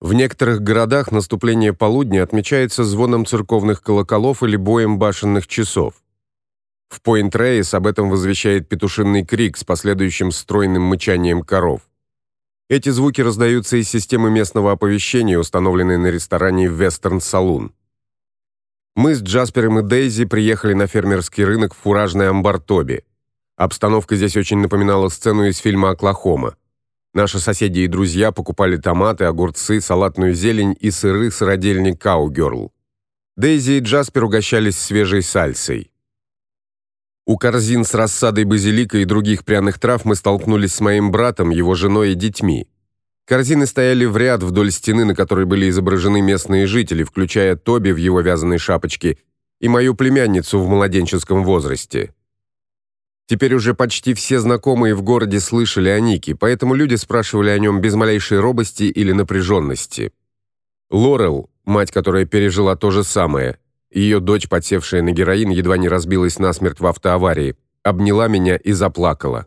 В некоторых городах наступление полудня отмечается звоном церковных колоколов или боем башенных часов. В Пойнт-Рейс об этом возвещает петушиный крик с последующим стройным мычанием коров. Эти звуки раздаются из системы местного оповещения, установленной на ресторане Western Saloon. Мы с Джаспером и Дейзи приехали на фермерский рынок в фуражный амбар Тоби. Обстановка здесь очень напоминала сцену из фильма Оклахома. Наши соседи и друзья покупали томаты, огурцы, салатную зелень и сыры с родильни Cowgirl. Дейзи и Джаспер угощались свежей сальсой. У корзин с рассадой базилика и других пряных трав мы столкнулись с моим братом, его женой и детьми. Корзины стояли в ряд вдоль стены, на которой были изображены местные жители, включая Тоби в его вязаной шапочке и мою племянницу в младенческом возрасте. Теперь уже почти все знакомые в городе слышали о Нике, поэтому люди спрашивали о нем без малейшей робости или напряженности. Лорел, мать, которая пережила то же самое, ее дочь, подсевшая на героин, едва не разбилась насмерть в автоаварии, обняла меня и заплакала.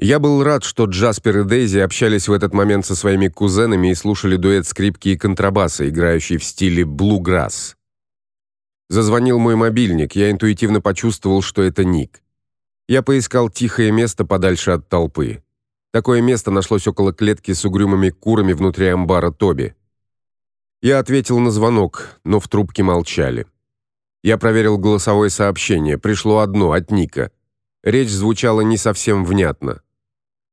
Я был рад, что Джаспер и Дейзи общались в этот момент со своими кузенами и слушали дуэт скрипки и контрабаса, играющий в стиле блуграсс. Зазвонил мой мобильник, я интуитивно почувствовал, что это Ник. Я поискал тихое место подальше от толпы. Такое место нашлось около клетки с угрюмыми курами внутри амбара Тоби. Я ответил на звонок, но в трубке молчали. Я проверил голосовое сообщение, пришло одно от Ника. Речь звучала не совсем внятно.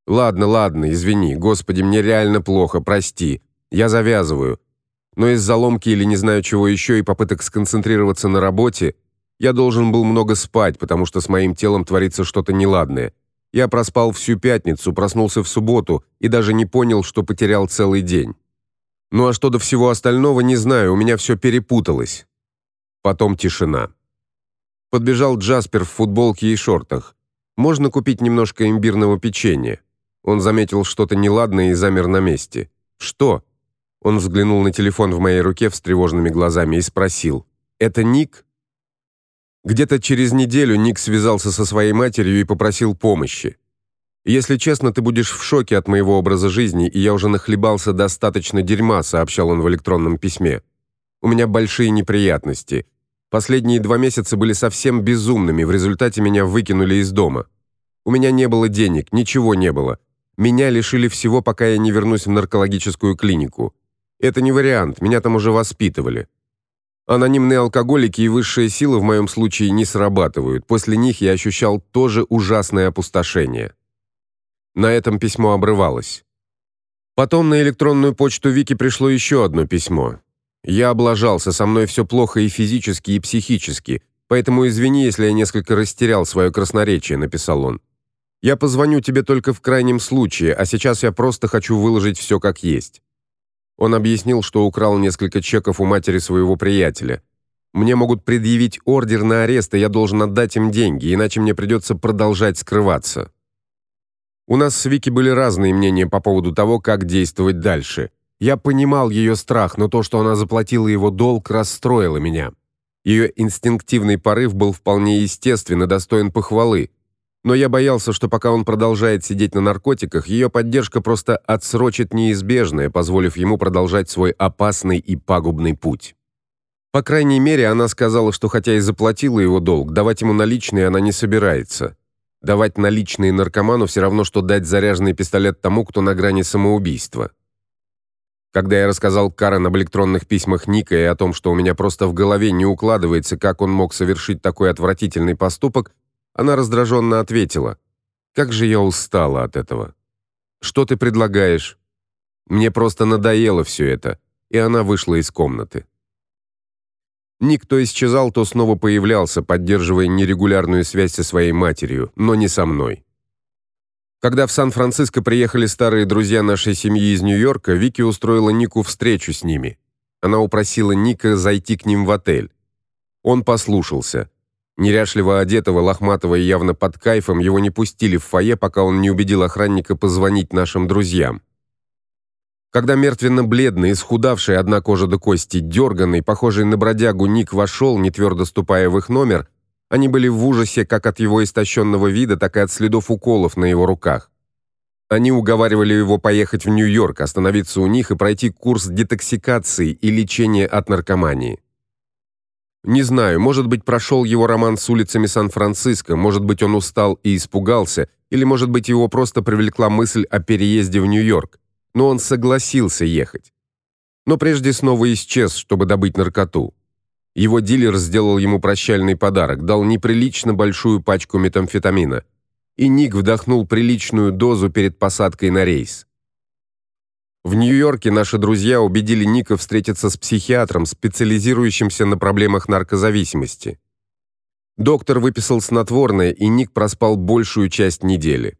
Ладно, ладно, извини. Господи, мне реально плохо, прости. Я завязываю. Но из-за ломки или не знаю чего еще и попыток сконцентрироваться на работе я должен был много спать, потому что с моим телом творится что-то неладное. Я проспал всю пятницу, проснулся в субботу и даже не понял, что потерял целый день. Ну а что до всего остального, не знаю, у меня все перепуталось. Потом тишина. Подбежал Джаспер в футболке и шортах. Можно купить немножко имбирного печенья. Он заметил что-то неладное и замер на месте. Что? Он взглянул на телефон в моей руке с тревожными глазами и спросил: "Это Ник?" Где-то через неделю Ник связался со своей матерью и попросил помощи. Если честно, ты будешь в шоке от моего образа жизни, и я уже нахлебался достаточно дерьма, сообщал он в электронном письме. У меня большие неприятности. Последние два месяца были совсем безумными, в результате меня выкинули из дома. У меня не было денег, ничего не было. Меня лишили всего, пока я не вернусь в наркологическую клинику. Это не вариант, меня там уже воспитывали. Анонимные алкоголики и высшие силы в моем случае не срабатывают. После них я ощущал тоже ужасное опустошение. На этом письмо обрывалось. Потом на электронную почту Вики пришло еще одно письмо. Я облажался, со мной все плохо и физически, и психически, поэтому извини, если я несколько растерял свое красноречие, написал он. Я позвоню тебе только в крайнем случае, а сейчас я просто хочу выложить все как есть. Он объяснил, что украл несколько чеков у матери своего приятеля. Мне могут предъявить ордер на арест, и я должен отдать им деньги, иначе мне придется продолжать скрываться. У нас с Вики были разные мнения по поводу того, как действовать дальше. Я понимал ее страх, но то, что она заплатила его долг, расстроило меня. Ее инстинктивный порыв был вполне естествен и достоин похвалы но я боялся, что пока он продолжает сидеть на наркотиках, ее поддержка просто отсрочит неизбежное, позволив ему продолжать свой опасный и пагубный путь. По крайней мере, она сказала, что хотя и заплатила его долг, давать ему наличные она не собирается. Давать наличные наркоману все равно что дать заряженный пистолет тому, кто на грани самоубийства. Когда я рассказал Карен об электронных письмах Ника и о том, что у меня просто в голове не укладывается, как он мог совершить такой отвратительный поступок, она раздраженно ответила: "Как же я устала от этого. Что ты предлагаешь? Мне просто надоело все это". И она вышла из комнаты. Никто исчезал, то снова появлялся, поддерживая нерегулярную связь со своей матерью, но не со мной. Когда в Сан-Франциско приехали старые друзья нашей семьи из Нью-Йорка, Вики устроила Нику встречу с ними. Она упросила Ника зайти к ним в отель. Он послушался. Неряшливо одетого, лохматого и явно под кайфом его не пустили в фойе, пока он не убедил охранника позвонить нашим друзьям. Когда мертвенно-бледный, исхудавший, одна кожа до кости, дерганный, похожий на бродягу Ник вошел, не твердо ступая в их номер, они были в ужасе как от его истощенного вида, так и от следов уколов на его руках. Они уговаривали его поехать в Нью-Йорк, остановиться у них и пройти курс детоксикации и лечения от наркомании. Не знаю, может быть, прошел его роман с улицами Сан-Франциско, может быть, он устал и испугался, или может быть, его просто привлекла мысль о переезде в Нью-Йорк, но он согласился ехать. Но прежде снова исчез, чтобы добыть наркоту. Его дилер сделал ему прощальный подарок, дал неприлично большую пачку метамфетамина – и Ник вдохнул приличную дозу перед посадкой на рейс. В Нью-Йорке наши друзья убедили Ника встретиться с психиатром, специализирующимся на проблемах наркозависимости. Доктор выписал снотворное, и Ник проспал большую часть недели.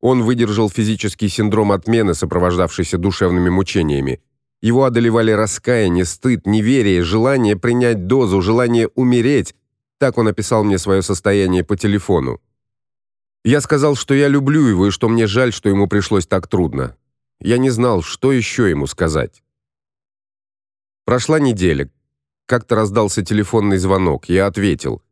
Он выдержал физический синдром отмены, сопровождавшийся душевными мучениями. Его одолевали раскаяние, стыд, неверие, желание принять дозу, желание умереть. Так он описал мне свое состояние по телефону. Я сказал, что я люблю его и что мне жаль, что ему пришлось так трудно. Я не знал, что еще ему сказать. Прошла неделя. Как-то раздался телефонный звонок. Я ответил.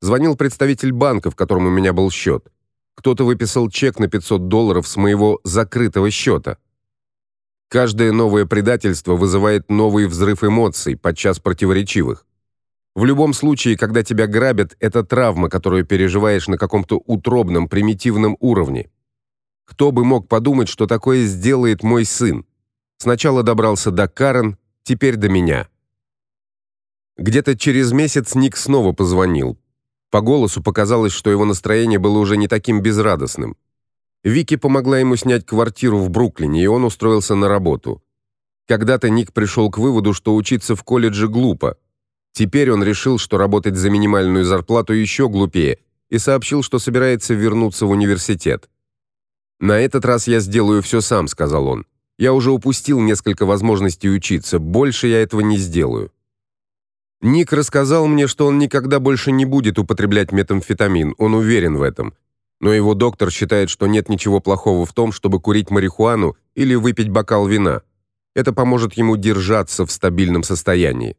Звонил представитель банка, в котором у меня был счет. Кто-то выписал чек на 500 долларов с моего закрытого счета. Каждое новое предательство вызывает новый взрыв эмоций, подчас противоречивых. В любом случае, когда тебя грабят, это травма, которую переживаешь на каком-то утробном, примитивном уровне. Кто бы мог подумать, что такое сделает мой сын? Сначала добрался до Карен, теперь до меня. Где-то через месяц Ник снова позвонил. По голосу показалось, что его настроение было уже не таким безрадостным. Вики помогла ему снять квартиру в Бруклине, и он устроился на работу. Когда-то Ник пришел к выводу, что учиться в колледже глупо, Теперь он решил, что работать за минимальную зарплату еще глупее, и сообщил, что собирается вернуться в университет. На этот раз я сделаю все сам, сказал он. Я уже упустил несколько возможностей учиться, больше я этого не сделаю. Ник рассказал мне, что он никогда больше не будет употреблять метамфетамин, он уверен в этом. Но его доктор считает, что нет ничего плохого в том, чтобы курить марихуану или выпить бокал вина. Это поможет ему держаться в стабильном состоянии.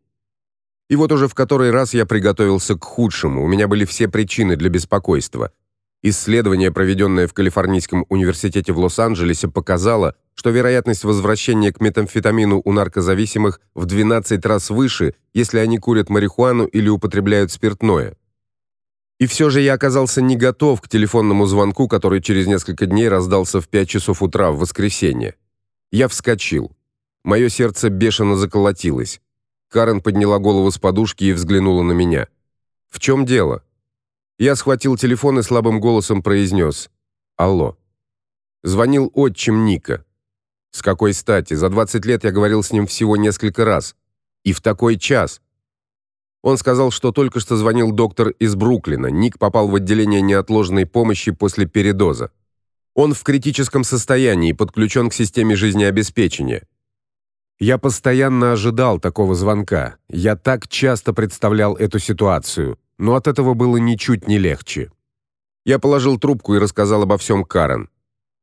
И вот уже в который раз я приготовился к худшему. У меня были все причины для беспокойства. Исследование, проведенное в Калифорнийском университете в Лос-Анджелесе, показало, что вероятность возвращения к метамфетамину у наркозависимых в 12 раз выше, если они курят марихуану или употребляют спиртное. И все же я оказался не готов к телефонному звонку, который через несколько дней раздался в 5 часов утра в воскресенье. Я вскочил. Мое сердце бешено заколотилось. Карен подняла голову с подушки и взглянула на меня. В чем дело? Я схватил телефон и слабым голосом произнес «Алло». Звонил отчим Ника. С какой стати? За 20 лет я говорил с ним всего несколько раз. И в такой час. Он сказал, что только что звонил доктор из Бруклина. Ник попал в отделение неотложной помощи после передоза. Он в критическом состоянии, подключен к системе жизнеобеспечения. Я постоянно ожидал такого звонка. Я так часто представлял эту ситуацию, но от этого было ничуть не легче. Я положил трубку и рассказал обо всем Карен.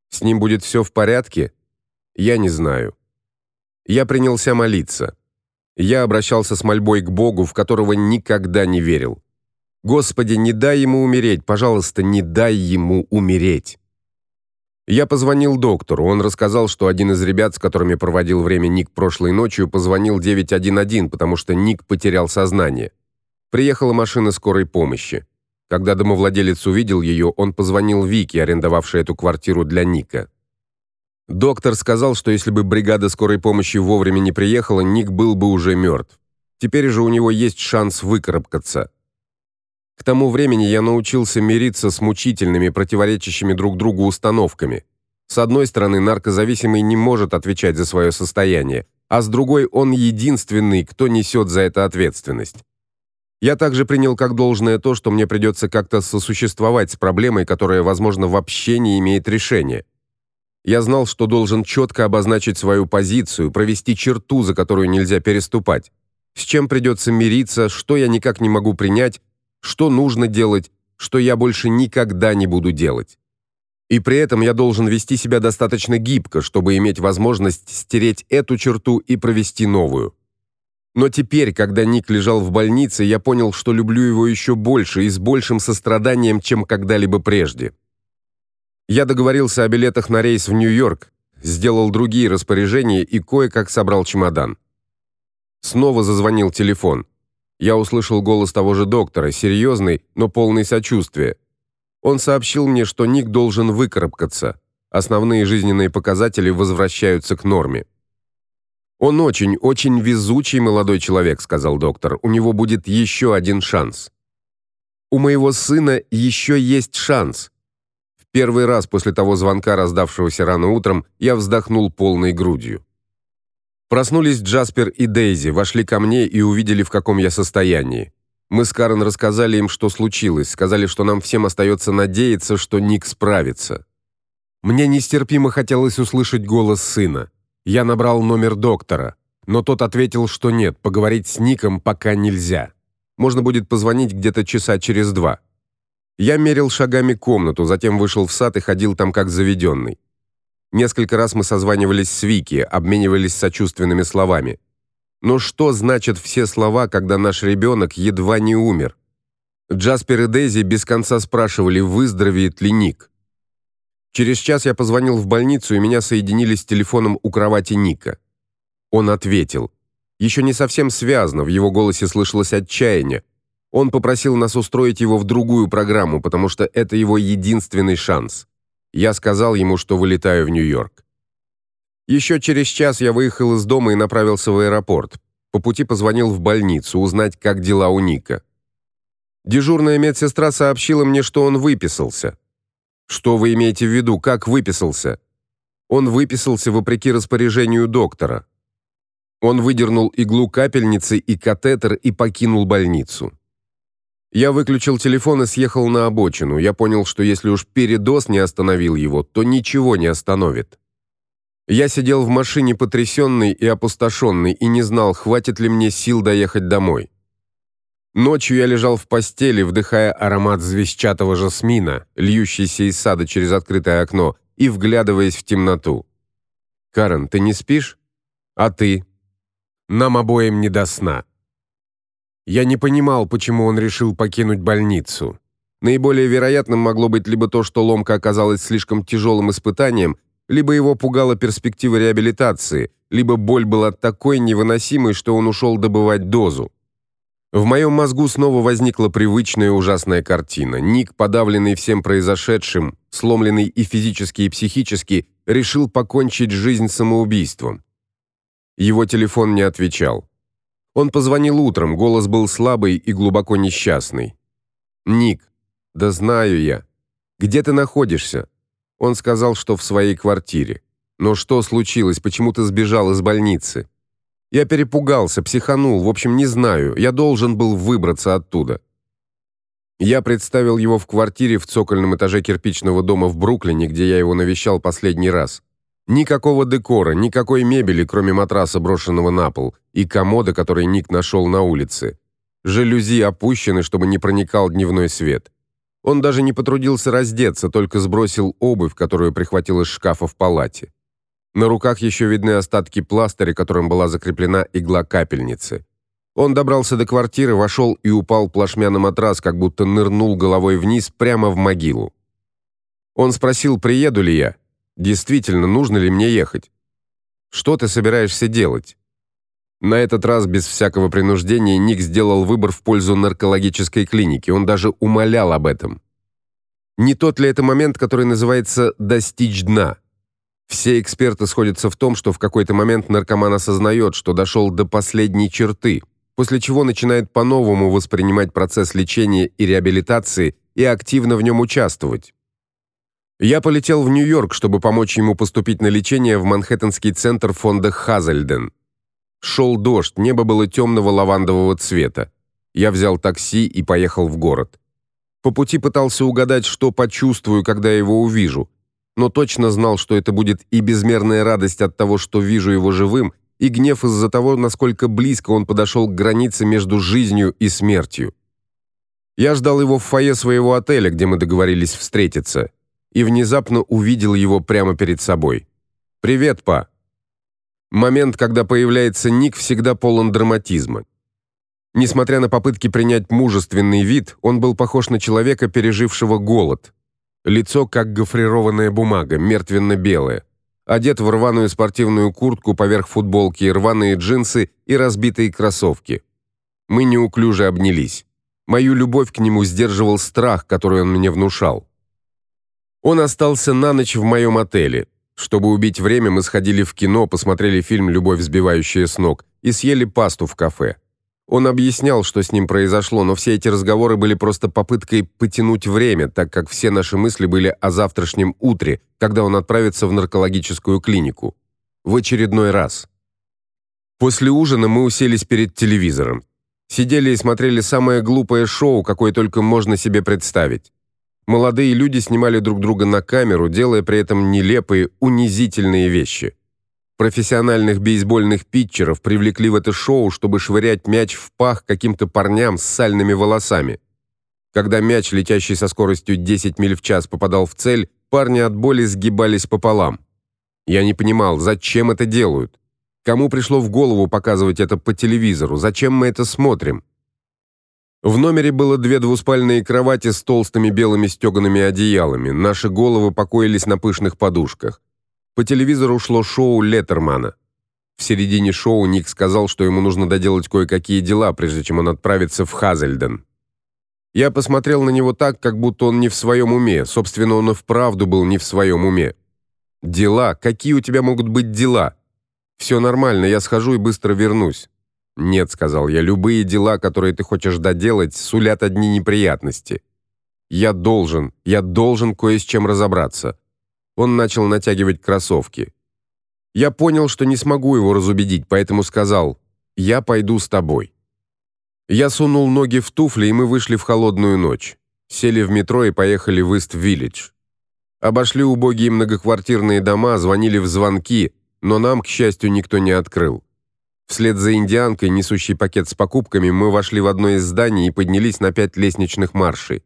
С ним будет все в порядке? Я не знаю. Я принялся молиться. Я обращался с мольбой к Богу, в которого никогда не верил. Господи, не дай ему умереть, пожалуйста, не дай ему умереть. Я позвонил доктору. Он рассказал, что один из ребят, с которыми проводил время Ник прошлой ночью, позвонил 911, потому что Ник потерял сознание. Приехала машина скорой помощи. Когда домовладелец увидел ее, он позвонил Вике, арендовавшей эту квартиру для Ника. Доктор сказал, что если бы бригада скорой помощи вовремя не приехала, Ник был бы уже мертв. Теперь же у него есть шанс выкарабкаться. К тому времени я научился мириться с мучительными, противоречащими друг другу установками. С одной стороны, наркозависимый не может отвечать за свое состояние, а с другой он единственный, кто несет за это ответственность. Я также принял как должное то, что мне придется как-то сосуществовать с проблемой, которая, возможно, вообще не имеет решения. Я знал, что должен четко обозначить свою позицию, провести черту, за которую нельзя переступать. С чем придется мириться, что я никак не могу принять, что нужно делать, что я больше никогда не буду делать. И при этом я должен вести себя достаточно гибко, чтобы иметь возможность стереть эту черту и провести новую. Но теперь, когда Ник лежал в больнице, я понял, что люблю его еще больше и с большим состраданием, чем когда-либо прежде. Я договорился о билетах на рейс в Нью-Йорк, сделал другие распоряжения и кое-как собрал чемодан. Снова зазвонил телефон. Я услышал голос того же доктора, серьезный, но полный сочувствия. Он сообщил мне, что Ник должен выкарабкаться. Основные жизненные показатели возвращаются к норме. Он очень, очень везучий молодой человек, сказал доктор. У него будет еще один шанс. У моего сына еще есть шанс. В первый раз после того звонка, раздавшегося рано утром, я вздохнул полной грудью. Проснулись Джаспер и Дейзи, вошли ко мне и увидели, в каком я состоянии. Мы с Карен рассказали им, что случилось, сказали, что нам всем остается надеяться, что Ник справится. Мне нестерпимо хотелось услышать голос сына. Я набрал номер доктора, но тот ответил, что нет, поговорить с Ником пока нельзя. Можно будет позвонить где-то часа через два. Я мерил шагами комнату, затем вышел в сад и ходил там как заведенный. Несколько раз мы созванивались с Вики, обменивались сочувственными словами. Но что значат все слова, когда наш ребенок едва не умер? Джаспер и Дейзи без конца спрашивали, выздоровеет ли Ник. Через час я позвонил в больницу, и меня соединили с телефоном у кровати Ника. Он ответил. Еще не совсем связно, в его голосе слышалось отчаяние. Он попросил нас устроить его в другую программу, потому что это его единственный шанс. Я сказал ему, что вылетаю в Нью-Йорк. Еще через час я выехал из дома и направился в аэропорт. По пути позвонил в больницу узнать, как дела у Ника. Дежурная медсестра сообщила мне, что он выписался. Что вы имеете в виду, как выписался? Он выписался вопреки распоряжению доктора. Он выдернул иглу капельницы и катетер и покинул больницу. Я выключил телефон и съехал на обочину. Я понял, что если уж передоз не остановил его, то ничего не остановит. Я сидел в машине потрясенный и опустошенный и не знал, хватит ли мне сил доехать домой. Ночью я лежал в постели, вдыхая аромат звездчатого жасмина, льющийся из сада через открытое окно, и вглядываясь в темноту. Карен, ты не спишь? А ты? Нам обоим не до сна. Я не понимал, почему он решил покинуть больницу. Наиболее вероятным могло быть либо то, что ломка оказалась слишком тяжелым испытанием, либо его пугала перспектива реабилитации, либо боль была такой невыносимой, что он ушел добывать дозу. В моем мозгу снова возникла привычная ужасная картина. Ник, подавленный всем произошедшим, сломленный и физически, и психически, решил покончить жизнь самоубийством. Его телефон не отвечал. Он позвонил утром, голос был слабый и глубоко несчастный. Ник, да знаю я. Где ты находишься? Он сказал, что в своей квартире. Но что случилось? Почему ты сбежал из больницы? Я перепугался, психанул, в общем, не знаю. Я должен был выбраться оттуда. Я представил его в квартире в цокольном этаже кирпичного дома в Бруклине, где я его навещал последний раз. Никакого декора, никакой мебели, кроме матраса, брошенного на пол, и комода, который Ник нашел на улице. Жалюзи опущены, чтобы не проникал дневной свет. Он даже не потрудился раздеться, только сбросил обувь, которую прихватил из шкафа в палате. На руках еще видны остатки пластыря, которым была закреплена игла капельницы. Он добрался до квартиры, вошел и упал плашмя на матрас, как будто нырнул головой вниз прямо в могилу. Он спросил, приеду ли я. Действительно, нужно ли мне ехать? Что ты собираешься делать? На этот раз без всякого принуждения Ник сделал выбор в пользу наркологической клиники. Он даже умолял об этом. Не тот ли это момент, который называется достичь дна? Все эксперты сходятся в том, что в какой-то момент наркоман осознает, что дошел до последней черты, после чего начинает по-новому воспринимать процесс лечения и реабилитации и активно в нем участвовать. Я полетел в Нью-Йорк, чтобы помочь ему поступить на лечение в Манхэттенский центр фонда Хазельден. Шел дождь, небо было темного лавандового цвета. Я взял такси и поехал в город. По пути пытался угадать, что почувствую, когда его увижу, но точно знал, что это будет и безмерная радость от того, что вижу его живым, и гнев из-за того, насколько близко он подошел к границе между жизнью и смертью. Я ждал его в фойе своего отеля, где мы договорились встретиться и внезапно увидел его прямо перед собой. «Привет, па!» Момент, когда появляется Ник, всегда полон драматизма. Несмотря на попытки принять мужественный вид, он был похож на человека, пережившего голод. Лицо как гофрированная бумага, мертвенно-белое. Одет в рваную спортивную куртку поверх футболки, рваные джинсы и разбитые кроссовки. Мы неуклюже обнялись. Мою любовь к нему сдерживал страх, который он мне внушал. Он остался на ночь в моем отеле. Чтобы убить время, мы сходили в кино, посмотрели фильм Любовь сбивающая с ног и съели пасту в кафе. Он объяснял, что с ним произошло, но все эти разговоры были просто попыткой потянуть время, так как все наши мысли были о завтрашнем утре, когда он отправится в наркологическую клинику. В очередной раз. После ужина мы уселись перед телевизором. Сидели и смотрели самое глупое шоу, какое только можно себе представить. Молодые люди снимали друг друга на камеру, делая при этом нелепые, унизительные вещи. Профессиональных бейсбольных питчеров привлекли в это шоу, чтобы швырять мяч в пах каким-то парням с сальными волосами. Когда мяч, летящий со скоростью 10 миль в час, попадал в цель, парни от боли сгибались пополам. Я не понимал, зачем это делают? Кому пришло в голову показывать это по телевизору? Зачем мы это смотрим? В номере было две двуспальные кровати с толстыми белыми стегаными одеялами. Наши головы покоились на пышных подушках. По телевизору шло шоу Леттермана. В середине шоу Ник сказал, что ему нужно доделать кое-какие дела, прежде чем он отправится в Хазельден. Я посмотрел на него так, как будто он не в своем уме. Собственно, он и вправду был не в своем уме. Дела? Какие у тебя могут быть дела? «Все нормально, я схожу и быстро вернусь. Нет, сказал я. Любые дела, которые ты хочешь доделать, сулят одни неприятности. Я должен, я должен кое с чем разобраться. Он начал натягивать кроссовки. Я понял, что не смогу его разубедить, поэтому сказал: "Я пойду с тобой". Я сунул ноги в туфли, и мы вышли в холодную ночь. Сели в метро и поехали в Ист-Виллидж. Обошли убогие многоквартирные дома, звонили в звонки, но нам, к счастью, никто не открыл. Вслед за индианкой, несущей пакет с покупками, мы вошли в одно из зданий и поднялись на пять лестничных маршей.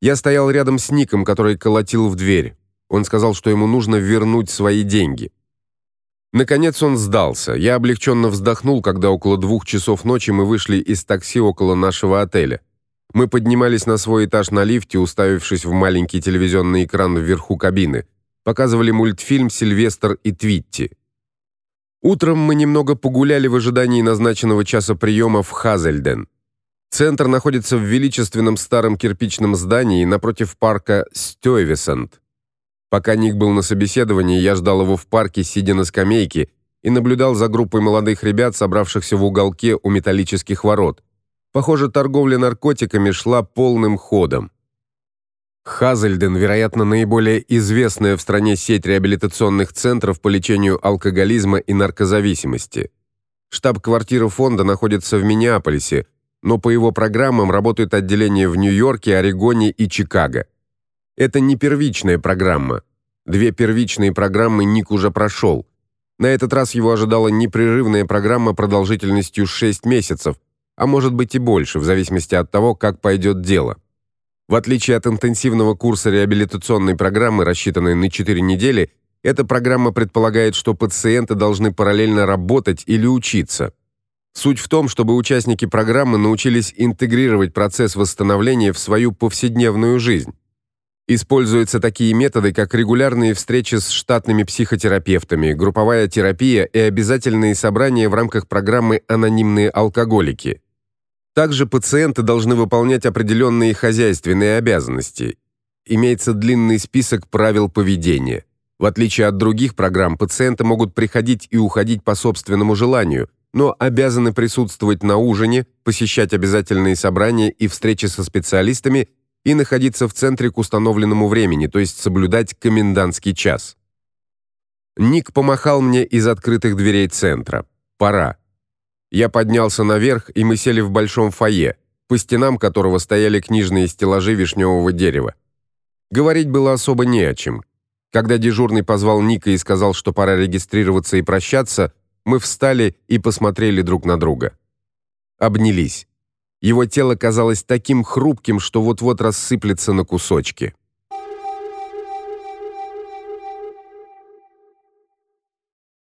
Я стоял рядом с Ником, который колотил в дверь. Он сказал, что ему нужно вернуть свои деньги. Наконец он сдался. Я облегченно вздохнул, когда около двух часов ночи мы вышли из такси около нашего отеля. Мы поднимались на свой этаж на лифте, уставившись в маленький телевизионный экран вверху кабины. Показывали мультфильм Сильвестр и Твитти. Утром мы немного погуляли в ожидании назначенного часа приема в Хазельден. Центр находится в величественном старом кирпичном здании напротив парка Стёйвесент. Пока Ник был на собеседовании, я ждал его в парке, сидя на скамейке, и наблюдал за группой молодых ребят, собравшихся в уголке у металлических ворот. Похоже, торговля наркотиками шла полным ходом. Хазельден, вероятно, наиболее известная в стране сеть реабилитационных центров по лечению алкоголизма и наркозависимости. Штаб-квартира фонда находится в Миннеаполисе, но по его программам работают отделения в Нью-Йорке, Орегоне и Чикаго. Это не первичная программа. Две первичные программы Ник уже прошел. На этот раз его ожидала непрерывная программа продолжительностью 6 месяцев, а может быть и больше, в зависимости от того, как пойдет дело. В отличие от интенсивного курса реабилитационной программы, рассчитанной на 4 недели, эта программа предполагает, что пациенты должны параллельно работать или учиться. Суть в том, чтобы участники программы научились интегрировать процесс восстановления в свою повседневную жизнь. Используются такие методы, как регулярные встречи с штатными психотерапевтами, групповая терапия и обязательные собрания в рамках программы Анонимные алкоголики. Также пациенты должны выполнять определенные хозяйственные обязанности. Имеется длинный список правил поведения. В отличие от других программ, пациенты могут приходить и уходить по собственному желанию, но обязаны присутствовать на ужине, посещать обязательные собрания и встречи со специалистами и находиться в центре к установленному времени, то есть соблюдать комендантский час. Ник помахал мне из открытых дверей центра. Пора. Я поднялся наверх, и мы сели в большом фойе, по стенам которого стояли книжные стеллажи вишневого дерева. Говорить было особо не о чем. Когда дежурный позвал Ника и сказал, что пора регистрироваться и прощаться, мы встали и посмотрели друг на друга. Обнялись. Его тело казалось таким хрупким, что вот-вот рассыплется на кусочки.